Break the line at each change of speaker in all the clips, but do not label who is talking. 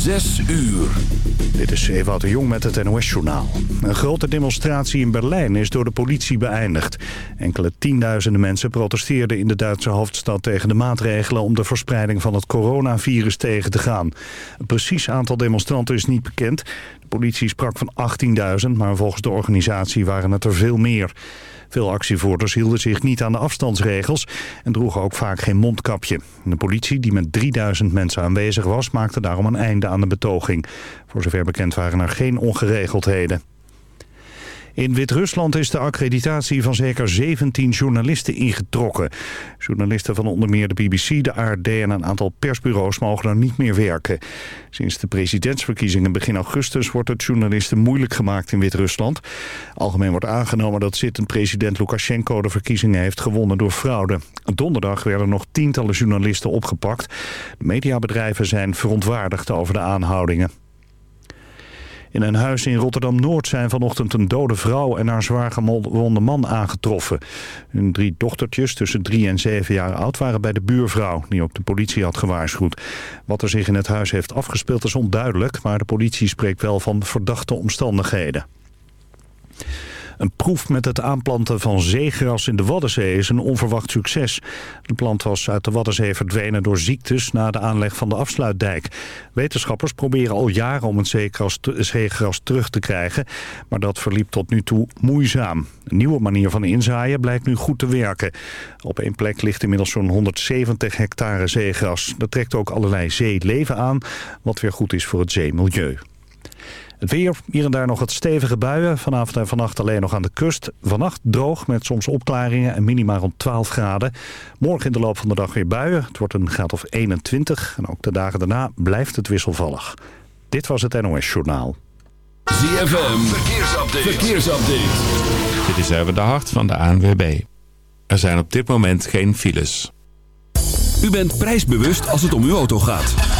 Zes uur.
Dit is Ewout de Jong met het NOS-journaal. Een grote demonstratie in Berlijn is door de politie beëindigd. Enkele tienduizenden mensen protesteerden in de Duitse hoofdstad tegen de maatregelen... om de verspreiding van het coronavirus tegen te gaan. Een precies aantal demonstranten is niet bekend. Politie sprak van 18.000, maar volgens de organisatie waren het er veel meer. Veel actievoerders hielden zich niet aan de afstandsregels en droegen ook vaak geen mondkapje. De politie, die met 3000 mensen aanwezig was, maakte daarom een einde aan de betoging. Voor zover bekend waren er geen ongeregeldheden. In Wit-Rusland is de accreditatie van zeker 17 journalisten ingetrokken. Journalisten van onder meer de BBC, de ARD en een aantal persbureaus mogen er niet meer werken. Sinds de presidentsverkiezingen begin augustus wordt het journalisten moeilijk gemaakt in Wit-Rusland. Algemeen wordt aangenomen dat zittend president Lukashenko de verkiezingen heeft gewonnen door fraude. Donderdag werden nog tientallen journalisten opgepakt. De mediabedrijven zijn verontwaardigd over de aanhoudingen. In een huis in Rotterdam-Noord zijn vanochtend een dode vrouw en haar zwaar gewonde man aangetroffen. Hun drie dochtertjes tussen drie en zeven jaar oud waren bij de buurvrouw, die ook de politie had gewaarschuwd. Wat er zich in het huis heeft afgespeeld is onduidelijk, maar de politie spreekt wel van verdachte omstandigheden. Een proef met het aanplanten van zeegras in de Waddenzee is een onverwacht succes. De plant was uit de Waddenzee verdwenen door ziektes na de aanleg van de afsluitdijk. Wetenschappers proberen al jaren om het zeegras, zeegras terug te krijgen, maar dat verliep tot nu toe moeizaam. Een nieuwe manier van inzaaien blijkt nu goed te werken. Op één plek ligt inmiddels zo'n 170 hectare zeegras. Dat trekt ook allerlei zeeleven aan, wat weer goed is voor het zeemilieu. Het weer, hier en daar nog wat stevige buien. Vanavond en vannacht alleen nog aan de kust. Vannacht droog met soms opklaringen en minima rond 12 graden. Morgen in de loop van de dag weer buien. Het wordt een graad of 21. En ook de dagen daarna blijft het wisselvallig. Dit was het NOS Journaal.
ZFM, verkeersupdate. verkeersupdate.
Dit is even de hart van de ANWB. Er zijn op dit moment geen files.
U bent prijsbewust als het om uw auto gaat.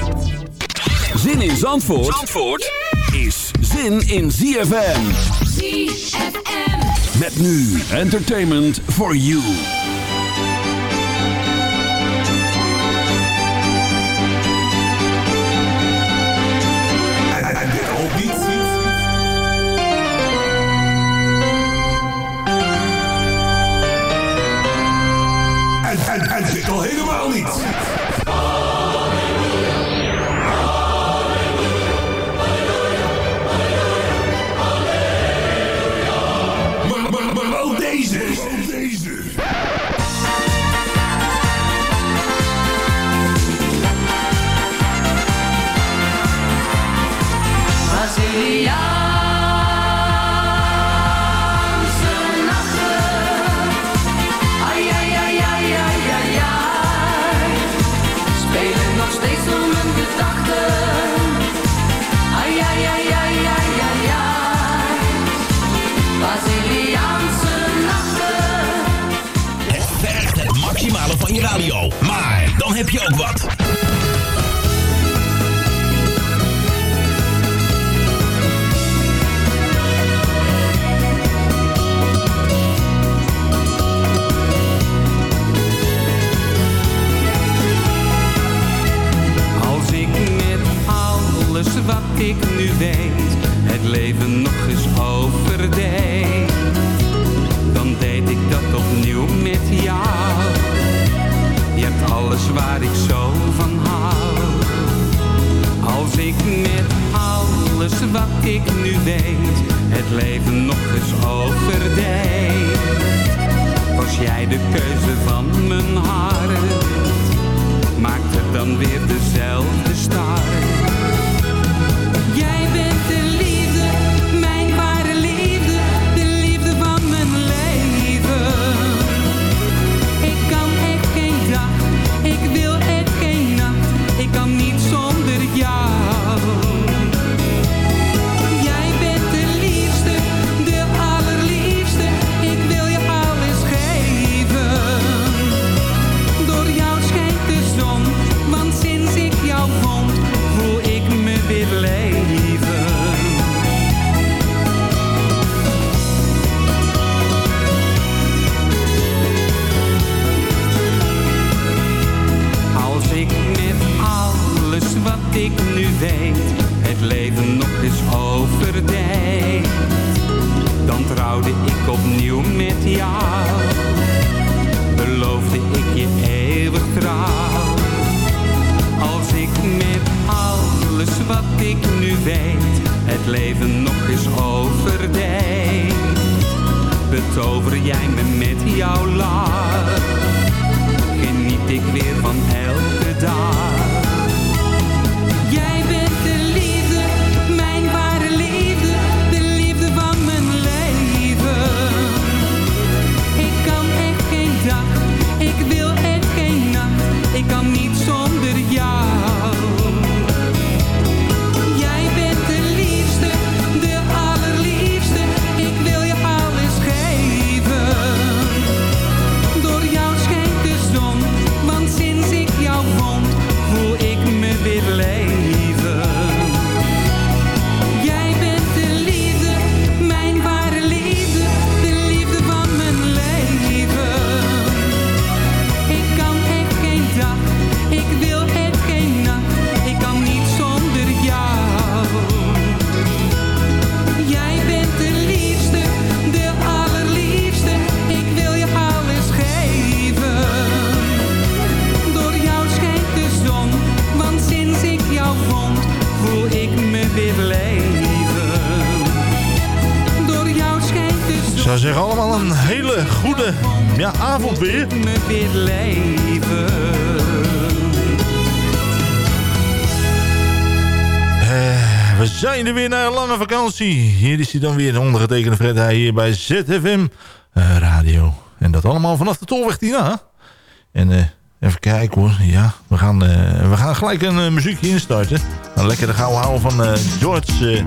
Zin in Zandvoort, Zandvoort is zin in ZFM.
ZFM.
Met nu entertainment for you.
En dit ook niet. En, en, en dit al helemaal niet.
zou zeggen, allemaal een hele goede ja, avond weer.
Met leven.
We zijn er weer na een lange vakantie. Hier is hij dan weer, de ondergetekende Fred hier bij ZFM eh, Radio. En dat allemaal vanaf de tolweg hierna. En eh, even kijken hoor, ja, we gaan, we gaan gelijk een muziekje instarten. Een de gauw houden van George...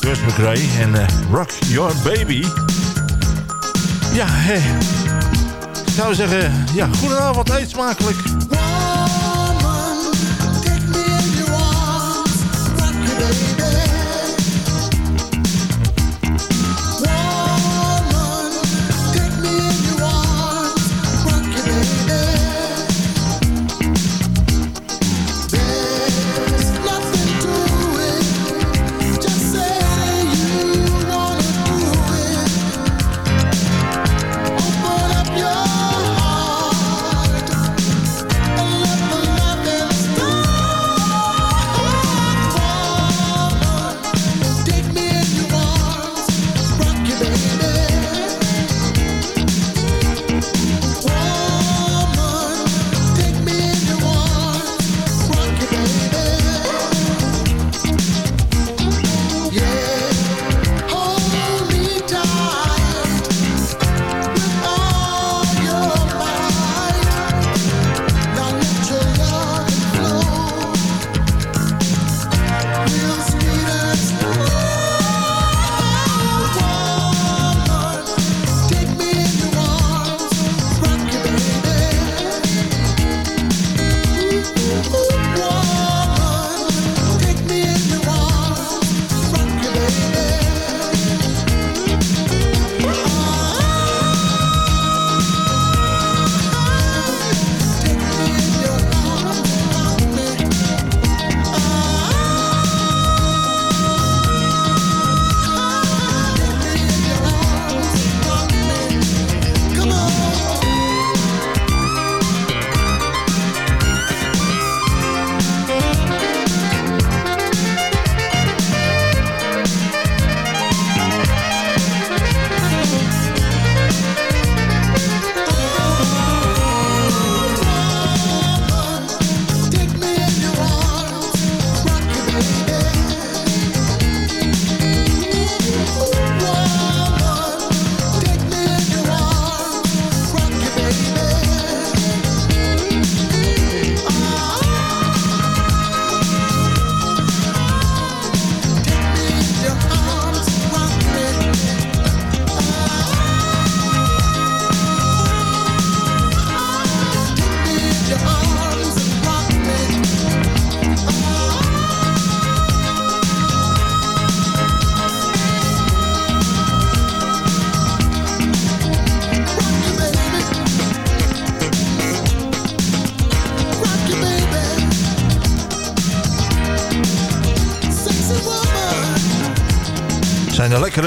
Chris McRae en Rock Your Baby. Ja, hé. Ik zou zeggen, ja, goedenavond, eet smakelijk.
Woman, take me in your arms, rock
your baby.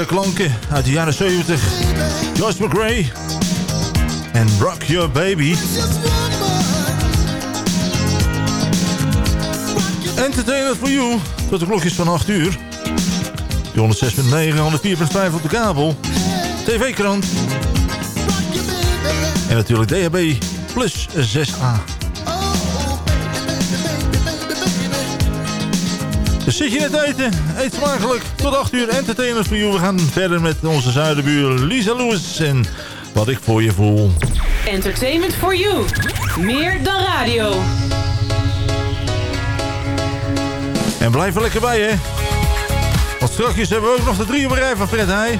Lekkere klanken uit de jaren 70. Joyce McRae en Rock Your Baby. Entertainment for You, tot de klokjes van 8 uur. 106.9, 104.5 op de kabel. TV-krant. En natuurlijk DHB plus 6A. Dus zit je net eten, eet smakelijk. Tot 8 uur entertainment voor jou. We gaan verder met onze zuidenbuur Lisa Lewis en wat ik voor je voel.
Entertainment for you. Meer dan radio.
En blijf er lekker bij, hè. Want straks hebben we ook nog de drie op rij van Fred Heij.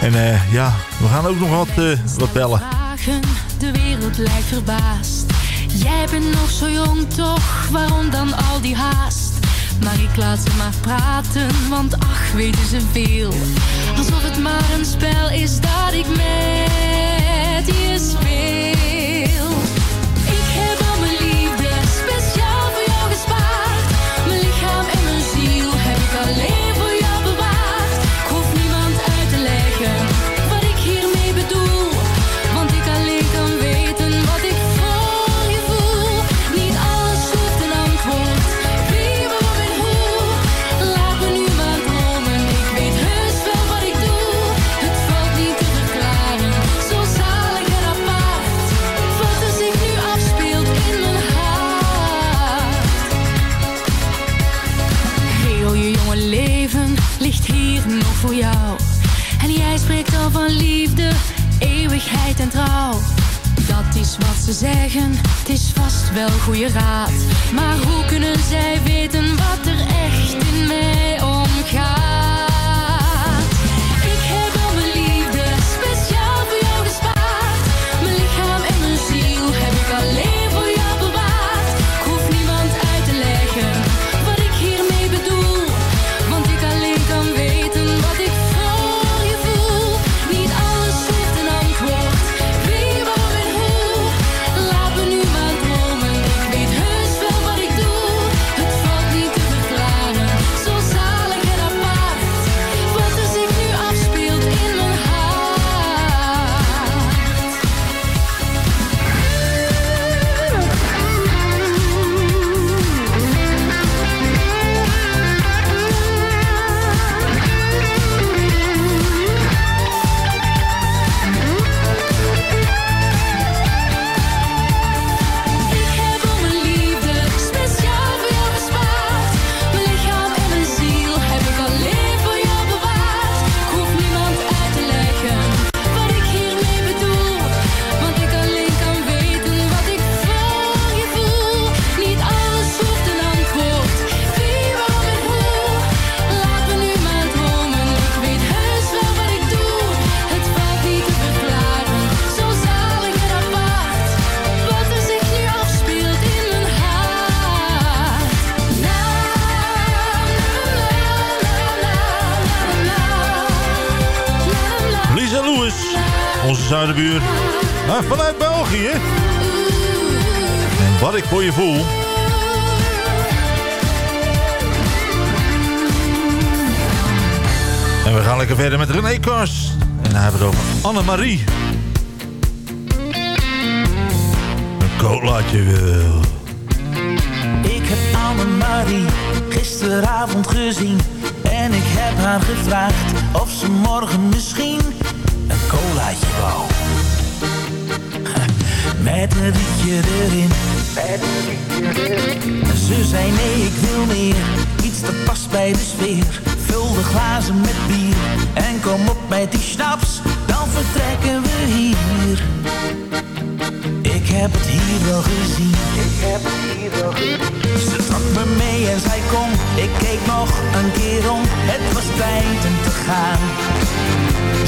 En eh, ja, we gaan ook nog wat, eh, wat bellen.
De wereld lijkt verbaasd. Jij bent nog zo jong toch, waarom dan al die haast? Maar ik laat ze maar praten, want ach weten ze veel. Alsof het maar een spel is dat ik met je speel. Dat is wat ze zeggen, het is vast wel goede raad. Maar hoe kunnen zij weten wat er echt in mij omgaat?
Gisteravond gezien. En ik heb haar gevraagd of ze morgen misschien een colaatje wou. Met een rietje erin. En Ze zei nee ik wil meer, iets dat past bij de sfeer. Vul de glazen met bier. En kom op met die schnaps Dan vertrekken we hier ik heb het hier wel gezien. Ik heb hier wel gezien. Ze trok me mee en zei kom, ik keek nog een keer om. Het was tijd om te gaan.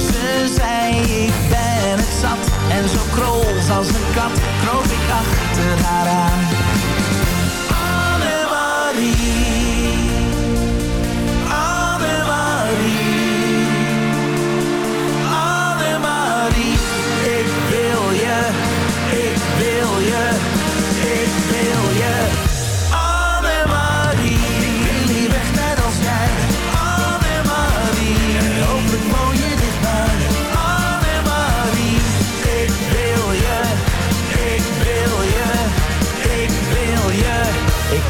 Ze zei ik ben het zat. En zo krols als een kat kroop ik achter haar aan. Annemarie.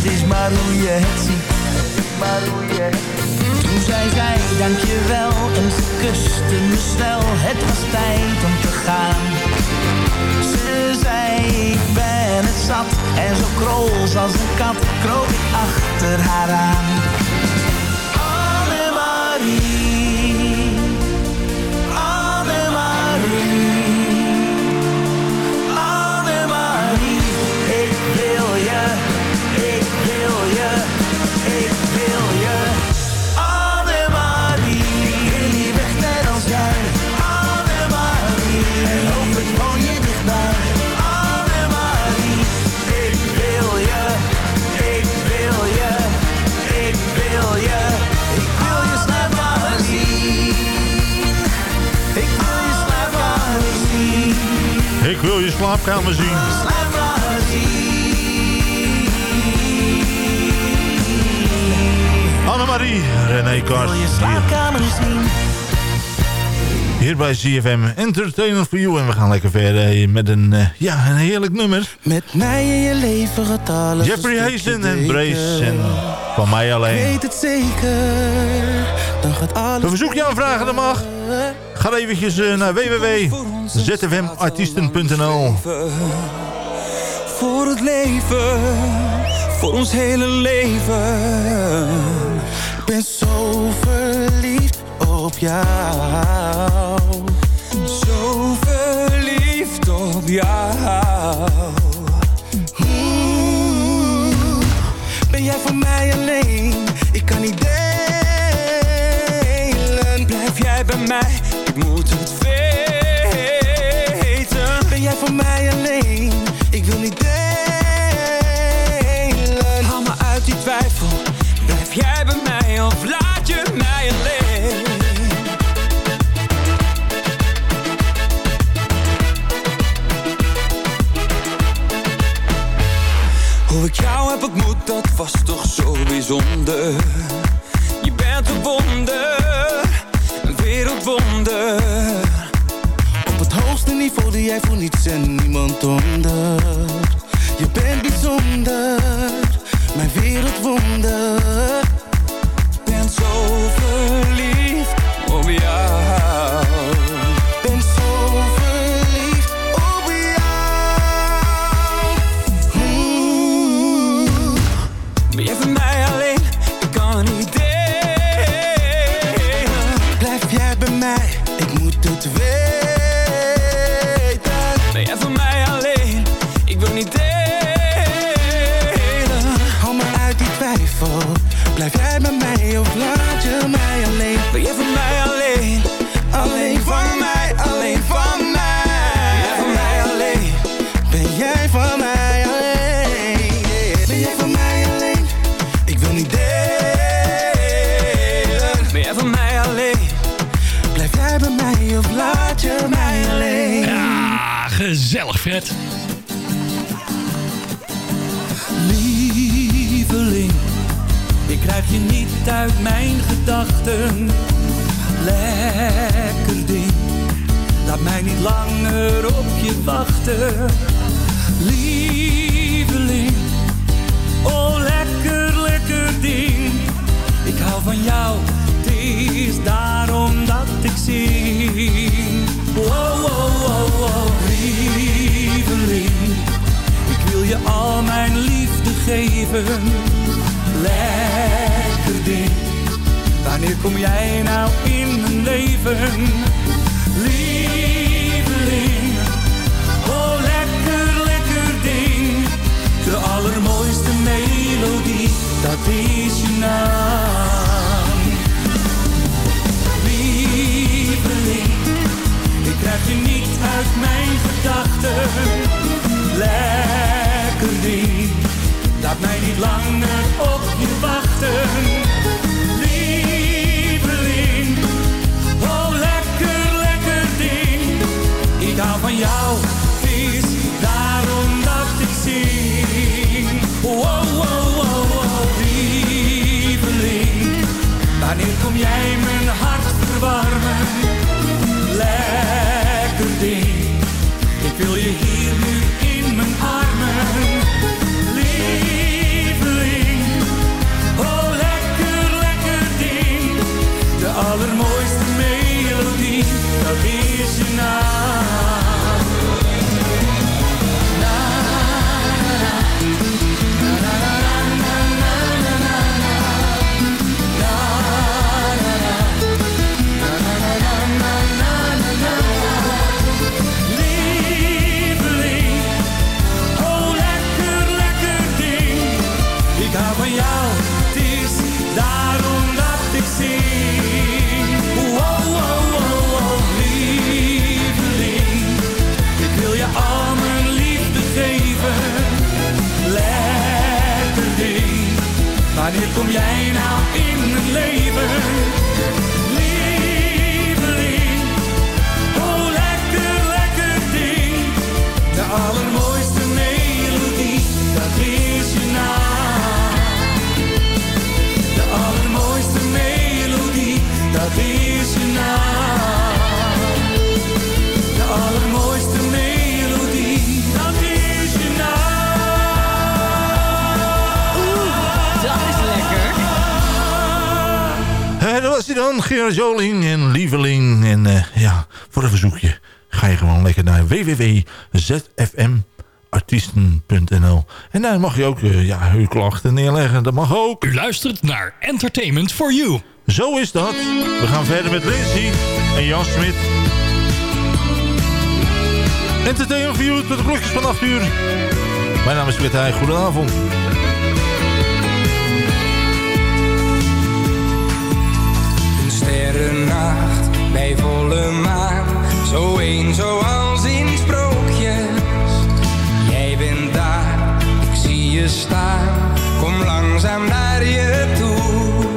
Het is maar hoe je het ziet. Maar hoe je het ziet. Toen zei zij dankjewel en ze kuste me snel. Het was tijd om te gaan. Ze zei ik ben het zat en zo krols als een kat kroop ik achter haar aan. Zien. Slaapkamer
Annemarie, René Kars. Hier,
slaapkamer zien.
hier bij CFM Entertainment for You. En we gaan lekker verder met een, eh, ja, een heerlijk nummer.
Met mij in je leven gaat alles
Jeffrey Hazen en. Brace. En van mij
Ik
alleen.
weet het zeker, dan gaat alles
Een verzoekje aanvragen, dat mag. Ga eventjes eh, naar www.zfmartiesten.nl
Voor het leven, voor ons hele leven.
Ik ben zo verliefd op jou.
Zo verliefd op jou.
Ben jij voor mij alleen? Ik kan niet delen.
Blijf jij bij mij, moet het Lekker ding. Wanneer kom jij nou in mijn leven? Lieveling. Oh, lekker, lekker ding. De allermooiste melodie, dat is je naam. Lieveling. Ik krijg je niet uit mijn gedachten. Lekker ding,
mij niet langer op je wachten. Lieveling, oh lekker, lekker ding. Ik hou van jou En hier kom jij nou in mijn leven? Lieveling, oh lekker, lekker ding.
hij dan, Gerard Joling en Lieveling. En eh, ja, voor een verzoekje ga je gewoon lekker naar www.zfmartiesten.nl. En daar mag je ook eh, ja, uw klachten neerleggen. Dat mag ook.
U luistert naar Entertainment for You.
Zo is dat. We gaan verder met Lindsay en Jan Smit. Entertainment for You tot de klokjes van 8 uur. Mijn naam is Peter Goedenavond.
sterrennacht bij volle maan. Zo een zoals in sprookjes. Jij bent daar, ik zie je staan. Kom langzaam naar je toe.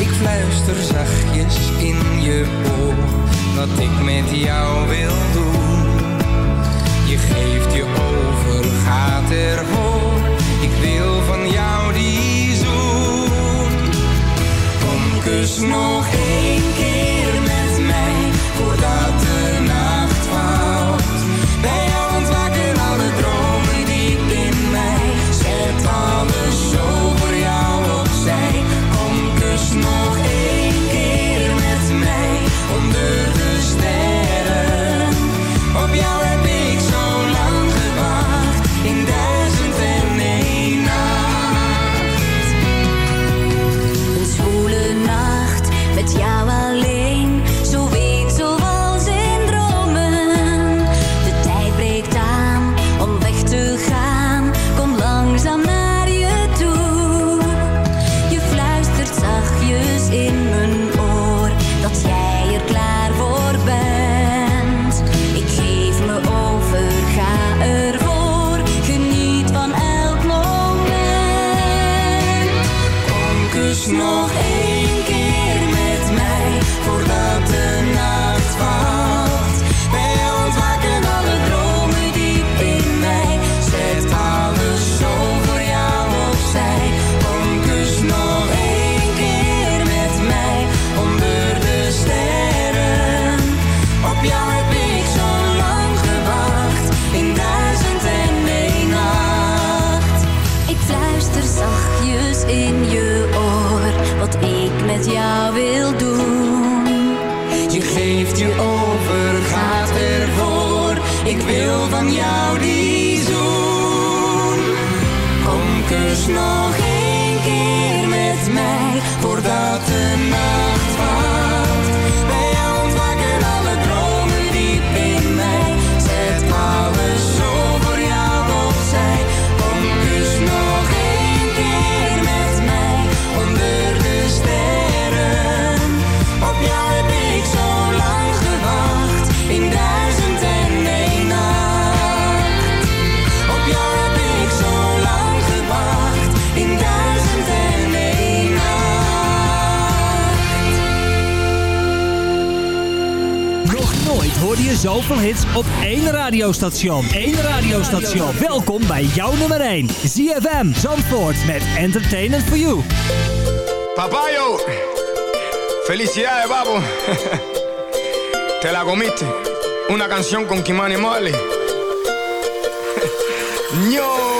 Ik fluister zachtjes in je oor wat ik met jou wil doen. Je geeft je over, gaat ervoor. dus nog één.
Hoorde je zoveel hits op één radiostation. Eén radiostation. Welkom bij jouw nummer 1. ZFM Zandvoort met Entertainment for You.
Papayo, felicidades, papo. Te la comiste. Una canción con Kimani Marley. Ño.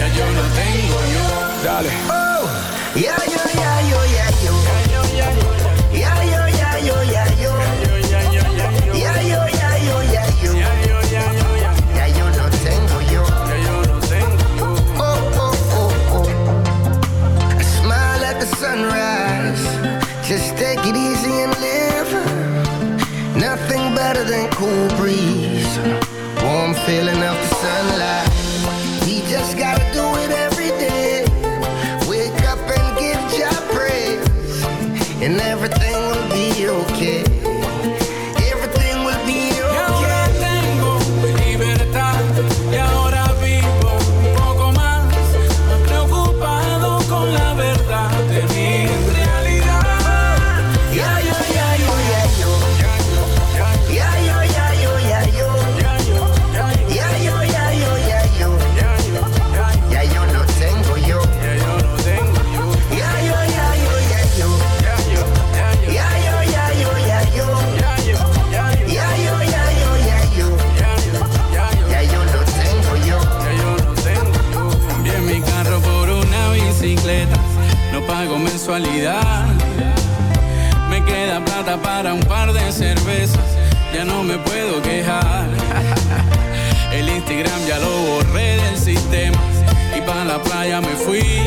Ya yo no tengo yo. Dale.
Oh, yeah,
Me queda plata para un par de cervezas, ya no me puedo quejar. El Instagram ya lo borré del sistema y para la playa me fui.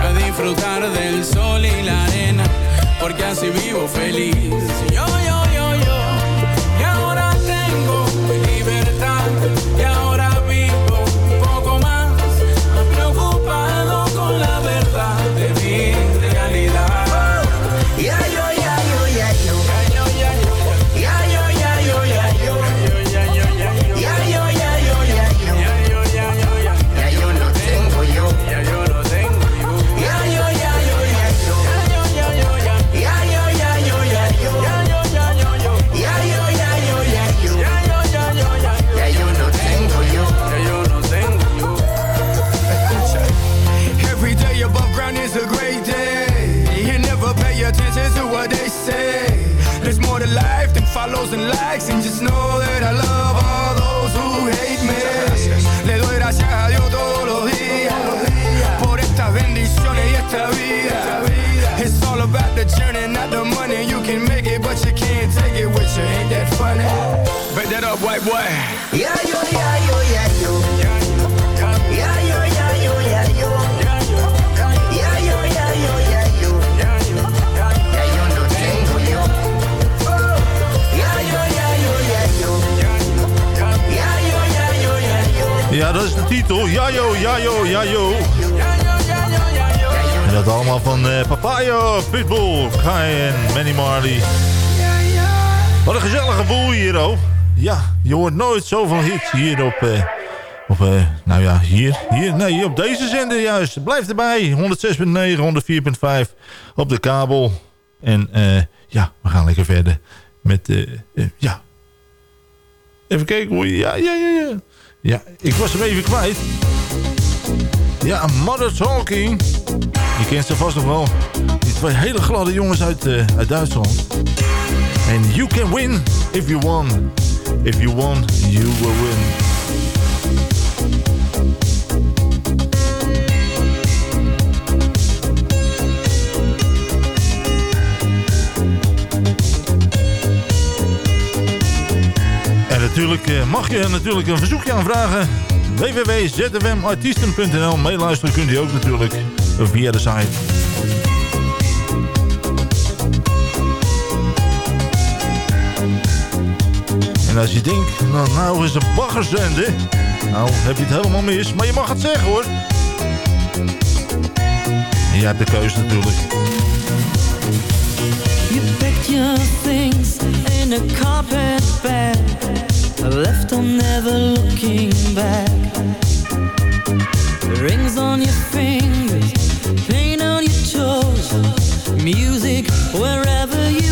A disfrutar del sol y la arena, porque así vivo feliz.
Ja, dat is de titel. Jajo, jajo, jajo. En dat allemaal van eh Papaya, Pitbull, Kai en Manny Marley. Wat een gezellige boel hier, oh. Ja, je hoort nooit zoveel hits hier op... eh, op eh, nou ja, hier, hier, nee, op deze zender juist. Blijf erbij, 106.9, 104.5 op de kabel. En eh, ja, we gaan lekker verder met, ja. Even kijken je, ja, ja, ja, ja. Ja, ik was hem even kwijt. Ja, Mother Talking. Je kent ze vast nog wel. Die twee hele gladde jongens uit, uit Duitsland. En you can win if you won. If you won, you will win. En natuurlijk eh, mag je natuurlijk een verzoekje aanvragen. www.zfmartiesten.nl Meeluisteren kunt u ook natuurlijk via de site. En als je denkt, nou, nou is een baggerzender. Nou, heb je het helemaal mis. Maar je mag het zeggen hoor. Jij hebt de keuze natuurlijk.
You packed your things in a carpet bag Left on never looking back Rings on your fingers, paint on your toes, music wherever you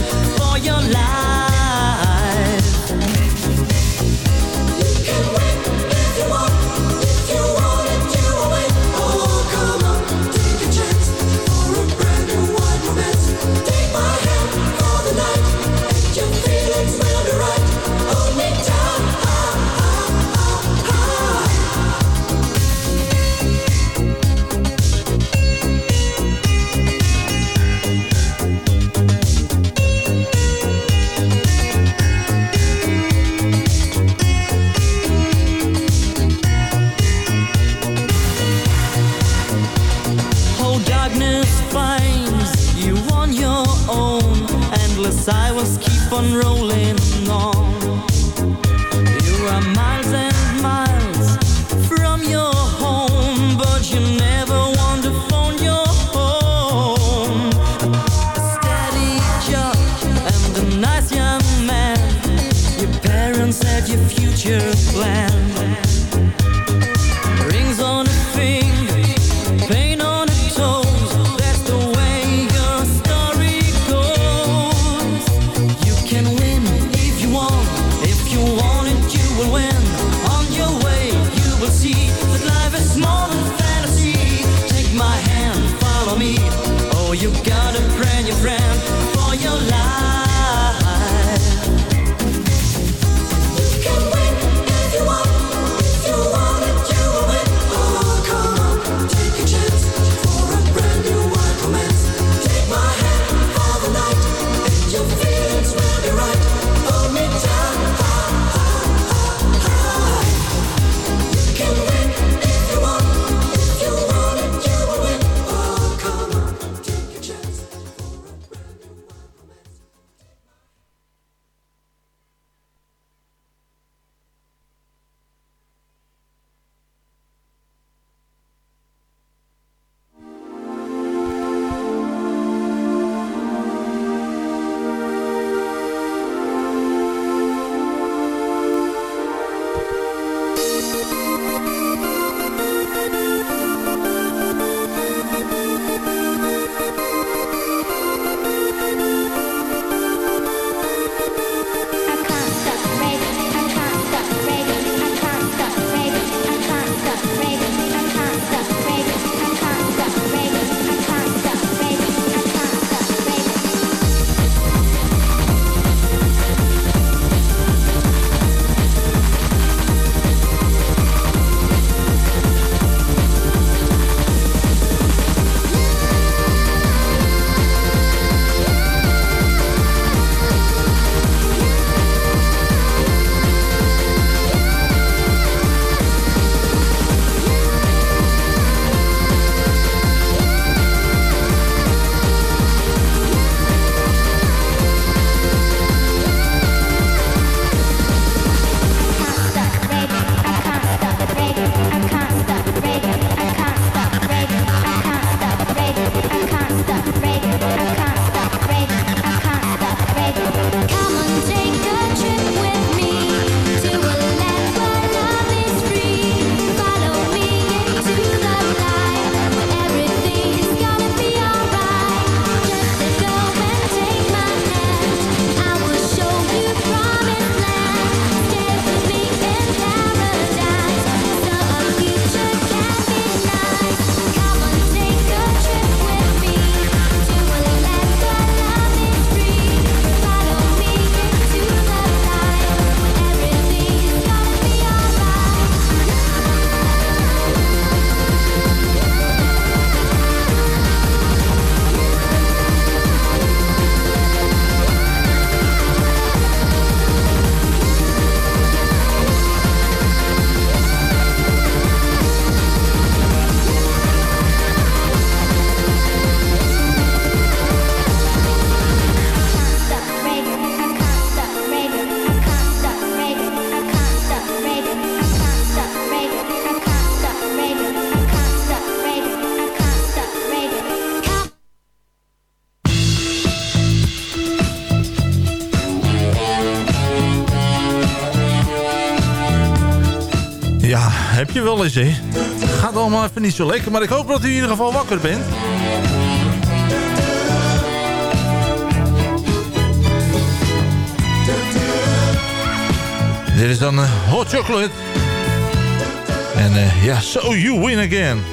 sun wrong. Hè. Gaat allemaal even niet zo lekker, maar ik hoop dat u in ieder geval wakker bent. Dit is dan eh, Hot Chocolate. En eh, ja, So You Win Again.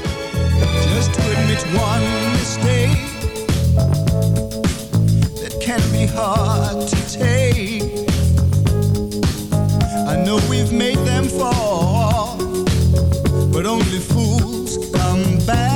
Just admit one mistake that can be hard to take. I know we've made them fall, but only fools come back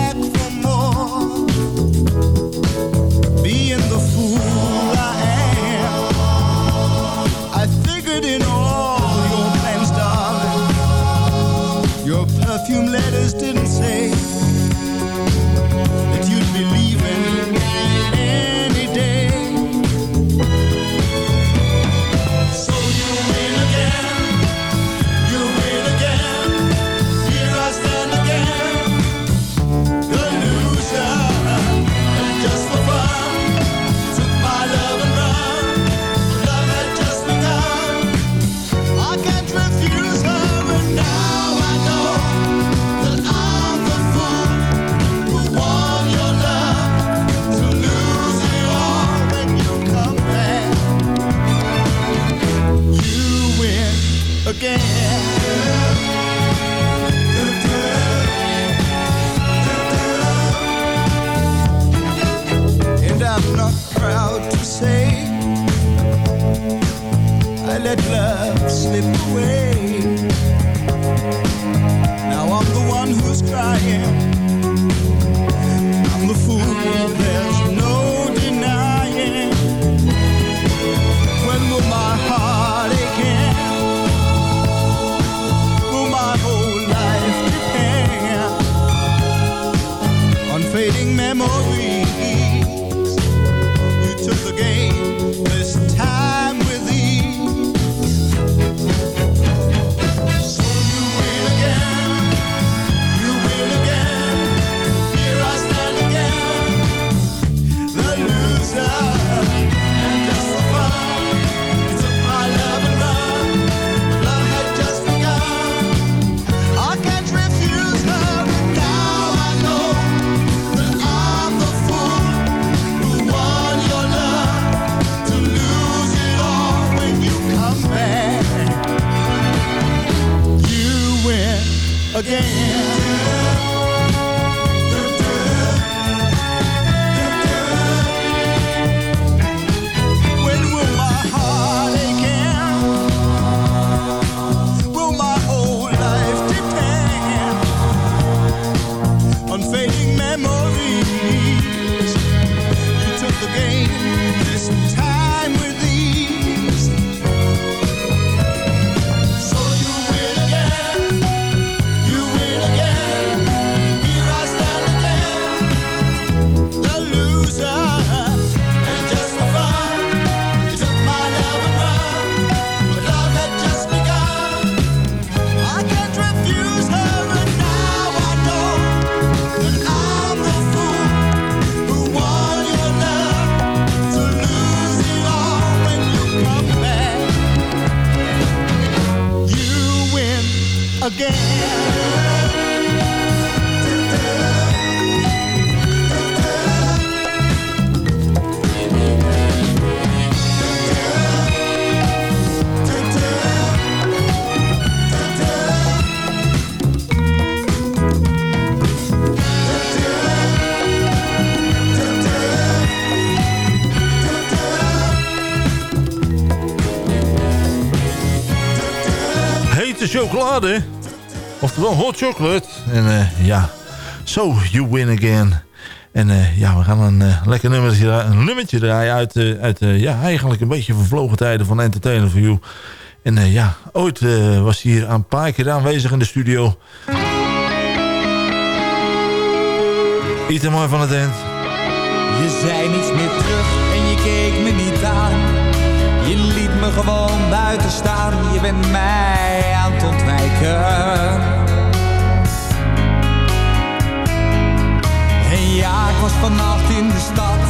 chocolade. Oftewel hot chocolate. En eh, ja, so you win again. En eh, ja, we gaan een eh, lekker nummertje, een nummertje draaien uit, uit ja, eigenlijk een beetje vervlogen tijden van Entertainer for You. En ja, ooit was hij hier een paar keer aanwezig in de studio. Ieder mooi van het eind.
Je zei niets meer terug en je keek me niet aan. Me gewoon buiten staan. Je bent mij aan het ontwijken. En ja, ik was vannacht in de stad.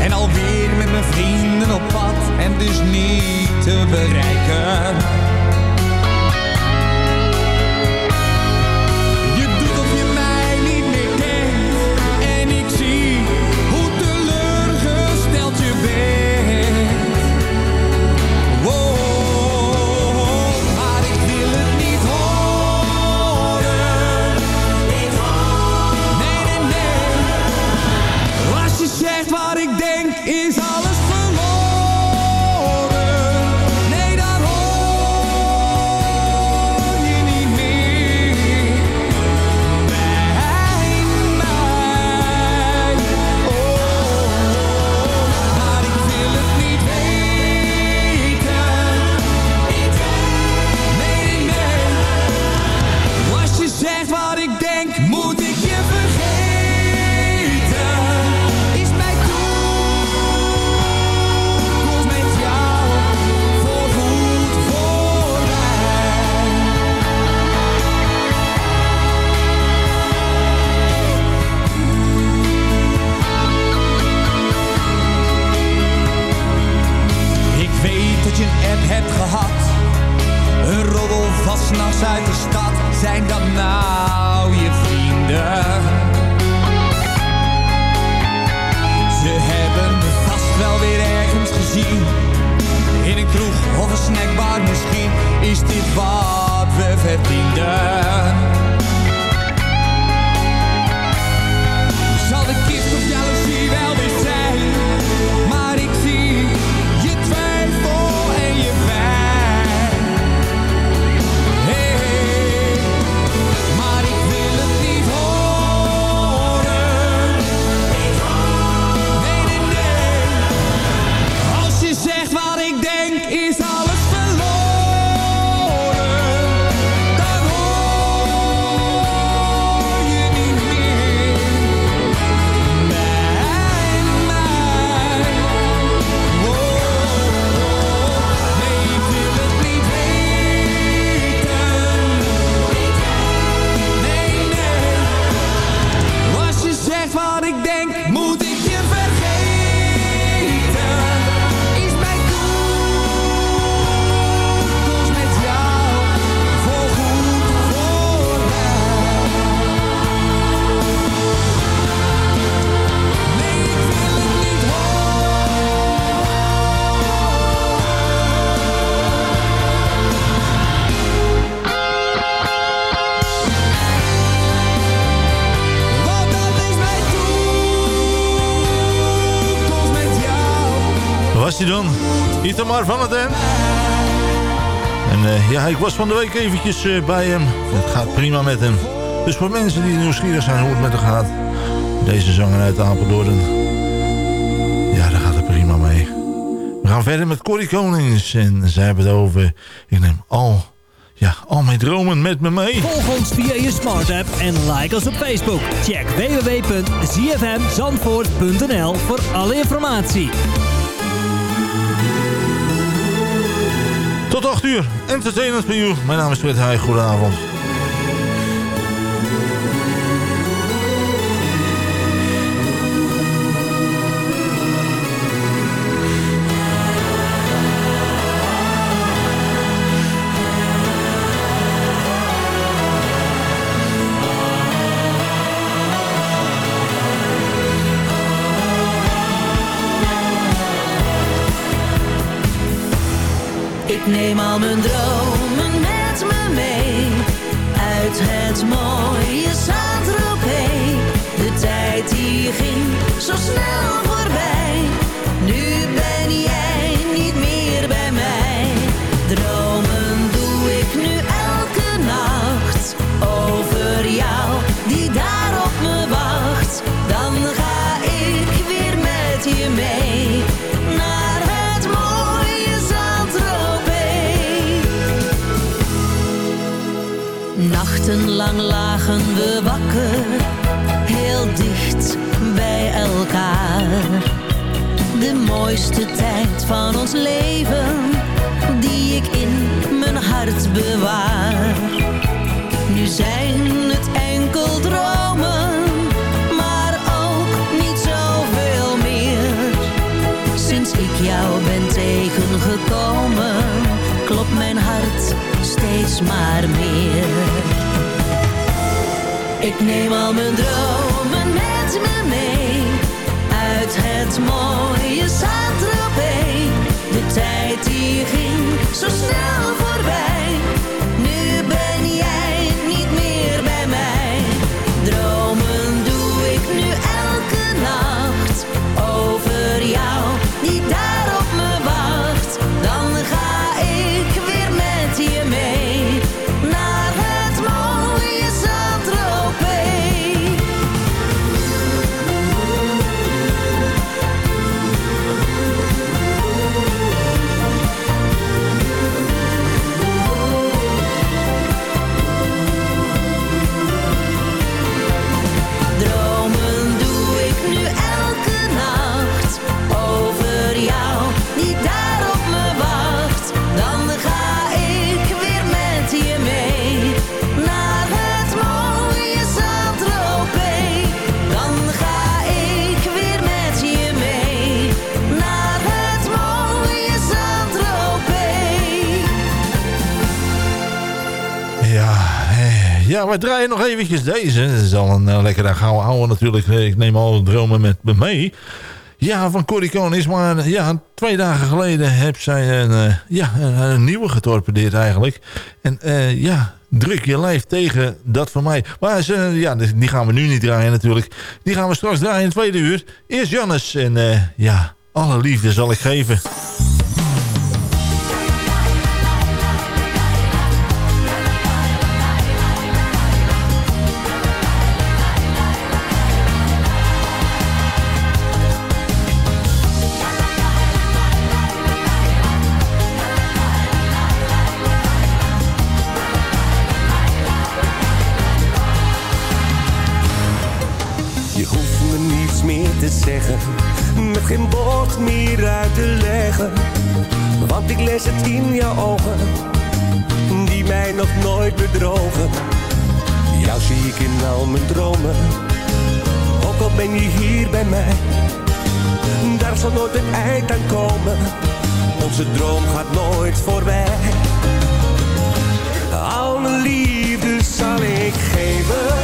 En alweer met mijn vrienden op pad. En dus niet te bereiken. S'nachts uit de stad. Zijn dat nou je vrienden? Ze hebben me vast wel weer ergens gezien. In een kroeg of een snackbar misschien. Is dit wat we verdienden?
Hij dan? Itamar van het En En eh, ja, ik was van de week eventjes eh, bij hem. Het gaat prima met hem. Dus voor mensen die nieuwsgierig zijn hoe het met hem gaat. Deze zanger uit Apeldoorn. Ja, daar gaat het prima mee. We gaan verder met Corrie Konings. En zij hebben het over... Ik neem al, ja, al mijn dromen met me mee.
Volg ons via je smart app en like ons op Facebook. Check www.zfmzandvoort.nl voor alle informatie.
Tot 8 uur. Entertainment bij u. Mijn naam is Fred Heij. Goedenavond.
Neem al mijn dromen met me mee. Uit het mooie Saint-Tropez. De tijd die ging zo snel voorbij. Lagen we wakker, heel dicht bij elkaar. De mooiste tijd van ons leven, die ik in mijn hart bewaar. Nu zijn het enkel dromen, maar ook niet zoveel meer. Sinds ik jou ben tegengekomen, klopt mijn hart steeds maar meer. Ik neem al mijn dromen met me mee. Uit het mooie Saint-Tropez. De tijd die ging zo snel voorbij.
Ja, we draaien nog eventjes deze. Het is al een uh, lekkere gouden ouwe natuurlijk. Ik neem al dromen met me mee. Ja, van Corrie Konings. Maar ja, twee dagen geleden heb zij een, uh, ja, een, nieuwe getorpedeerd eigenlijk. En ja, druk je lijf tegen dat van mij. Maar ze, ja, die gaan we nu niet draaien natuurlijk. Die gaan we straks draaien in tweede uur. Eerst Jannes. En ja, alle liefde zal ik geven.
Jouw ogen, die mij nog nooit bedrogen. Jou zie ik in al mijn dromen, ook al ben je hier bij mij. Daar zal nooit een eind aan komen, onze droom gaat nooit voorbij. Al mijn liefde zal ik geven.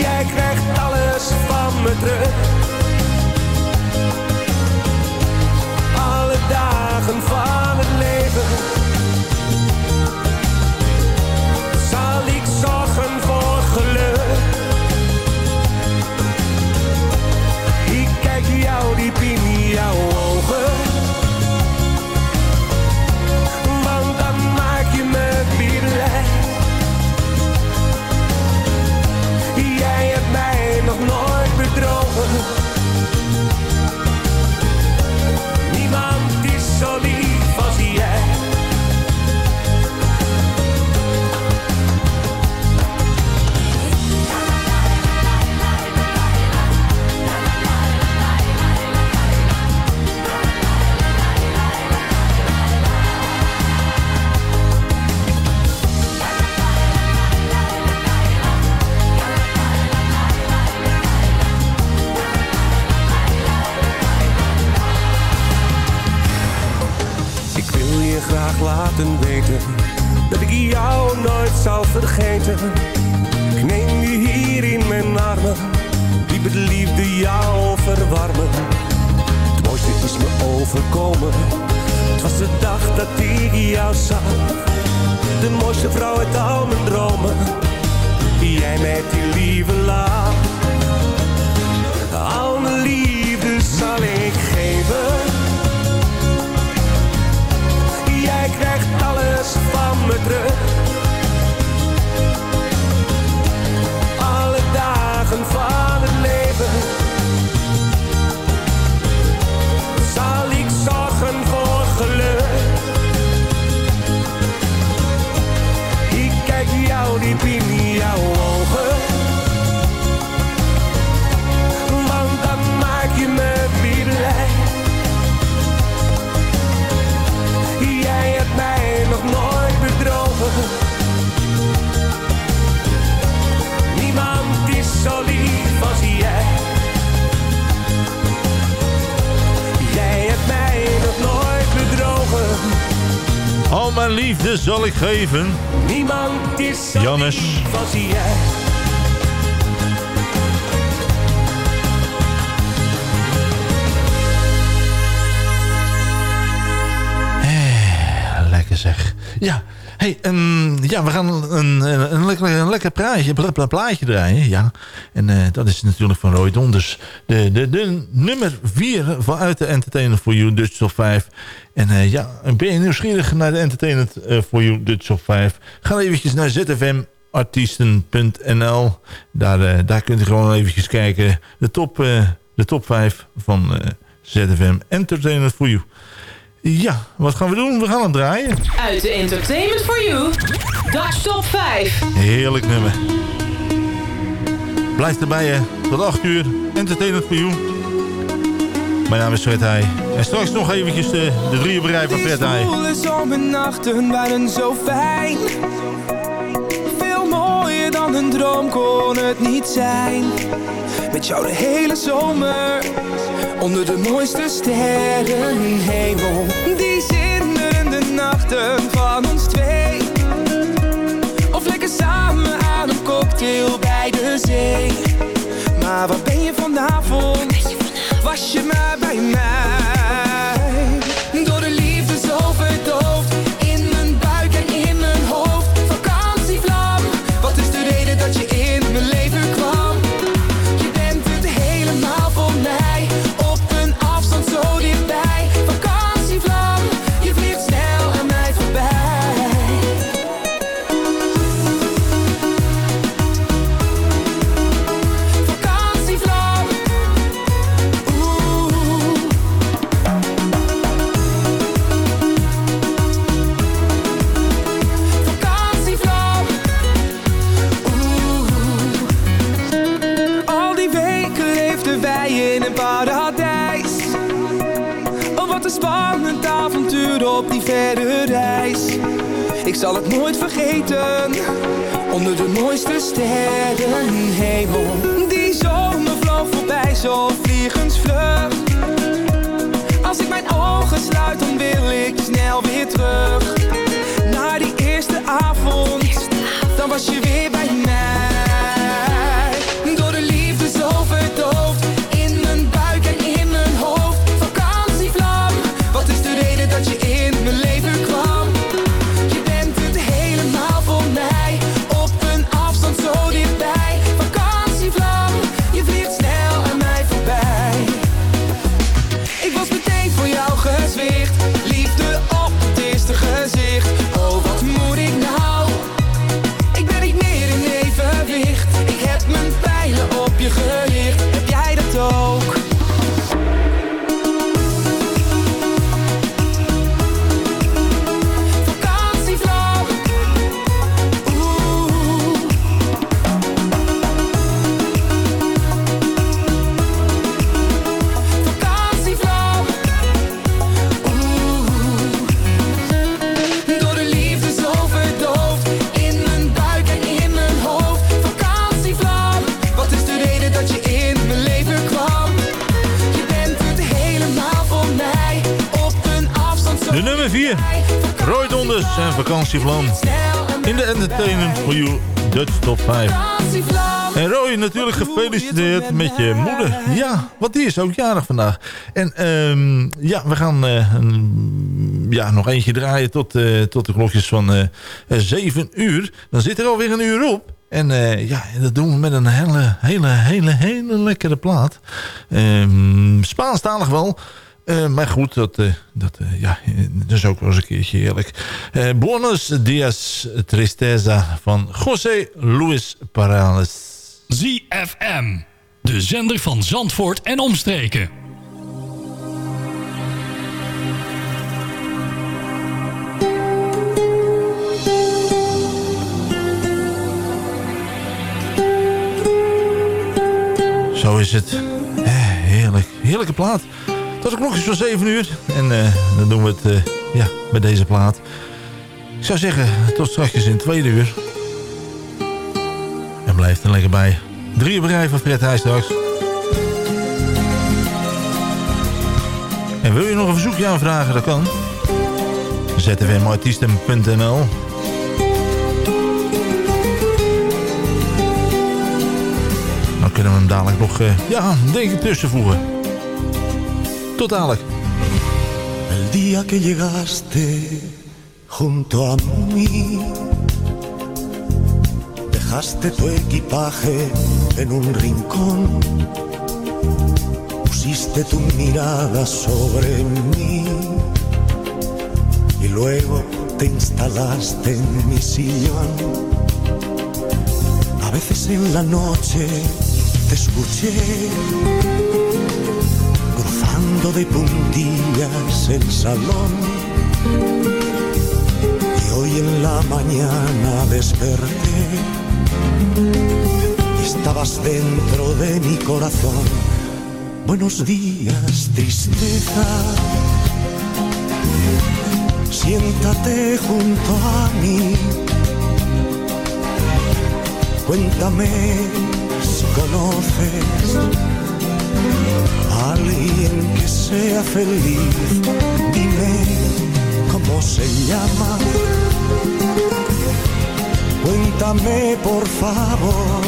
Jij krijgt alles van me terug. Dagen van het leven je graag laten weten dat ik jou nooit zal vergeten. Ik neem je hier in mijn armen, die met liefde jou verwarmen. Het mooiste is me overkomen, het was de dag dat ik jou zag. De mooiste vrouw uit al mijn dromen, jij met die lieve lach. Al mijn liefde zal ik geven. Krijgt alles van me terug.
Al mijn liefde zal ik geven.
Niemand is zo
Jannes.
lief als jij.
Eh, lekker zeg. Ja, hey, um, ja we gaan een, een, een lekker, een lekker praatje, pla, pla, plaatje draaien. Ja. En uh, dat is natuurlijk van Roy Donders. De, de, nummer 4 vanuit de Entertainment for You Dutch Top 5. En uh, ja, ben je nieuwsgierig naar de Entertainment for You Dutch Top 5? Ga eventjes naar zfmartiesten.nl. Daar, daar kunt u gewoon eventjes kijken. De top, de top 5 van ZFM Entertainment for You. Ja, wat gaan we doen? We gaan het draaien.
Uit de Entertainment for You, Dutch Top 5.
Heerlijk nummer. Blijf erbij hè, tot 8 uur. Entertainment for You. Mijn naam is Fred Heij. En straks nog eventjes de, de drie bedrijven van Fred Heij.
De zomernachten waren zo fijn. Veel mooier dan een droom kon het niet zijn. Met jou de hele zomer. Onder de mooiste sterrenhemel Die zinnende nachten van ons twee.
Of lekker samen aan een cocktail bij de zee. Maar waar ben je vanavond? Was je maar bij mij. Zal het nooit vergeten. Onder de mooiste sterrenhemel. Die zomer vloog voorbij, zo vliegensvlug. Als ik mijn ogen sluit, dan wil ik snel weer terug.
You Dutch Top 5. En Roy, natuurlijk gefeliciteerd met je moeder. Ja, want die is ook jarig vandaag. En ehm, ja, we gaan eh, ja, nog eentje draaien tot, eh, tot de klokjes van eh 7 uur. Dan zit er alweer een uur op. En ja, dat doen we met een hele, hele, hele, hele lekkere plaat. Ehm Spaanstalig wel. Eh, maar goed, dat, eh, dat, eh, ja, dat is ook wel eens een keertje heerlijk. Eh Buenos Dias Tristeza van José Luis Parales.
ZFM. De zender van Zandvoort en omstreken.
Zo is het. Heerlijk. Heerlijke plaat. Tot de klokjes van 7 uur. En eh, dan doen we het eh, ja, bij deze plaat. Ik zou zeggen, tot straks in het tweede uur. En blijf er lekker bij. Drie bedrijven van Fred straks. En wil je nog een verzoekje aanvragen? Dat kan. zfmartiesten.nl Dan kunnen we hem dadelijk nog, eh, ja, denk ik tussenvoegen. Tot dadelijk.
El día que llegaste junto a mí, dejaste tu equipaje en un rincón, pusiste tu mirada sobre mí y luego te instalaste en mi sillón. A veces en la noche te escuché de puntillas el salón. Y hoy en la mañana desperté. Estabas dentro de mi corazón. Buenos días, tristeza. Siéntate junto a mí. Cuéntame si conoces alguien que sea feliz. Dime cómo se llama. Cuéntame por favor,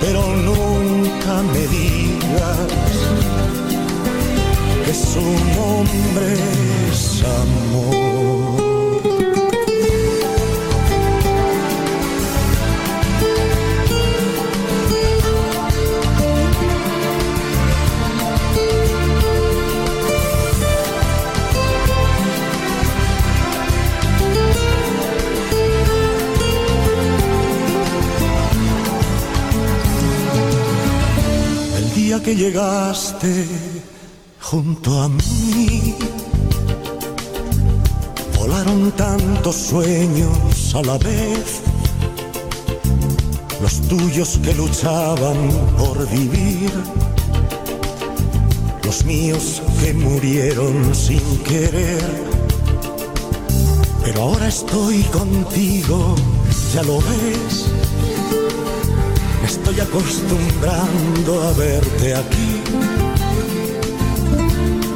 pero nunca me digas que su nombre es amor. Que llegaste junto a mí, volaron tantos sueños a la vez, los tuyos que luchaban por vivir, los míos que murieron sin querer. Pero ahora estoy contigo, ya lo ves. Estoy acostumbrando a verte aquí.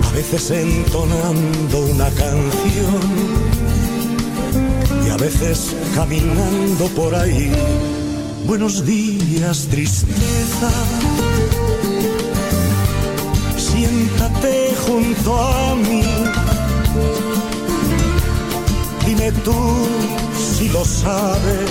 A veces entonando una canción y a veces caminando por ahí. Buenos días, tristeza. Siéntate junto a mí. Dime tú si lo sabes.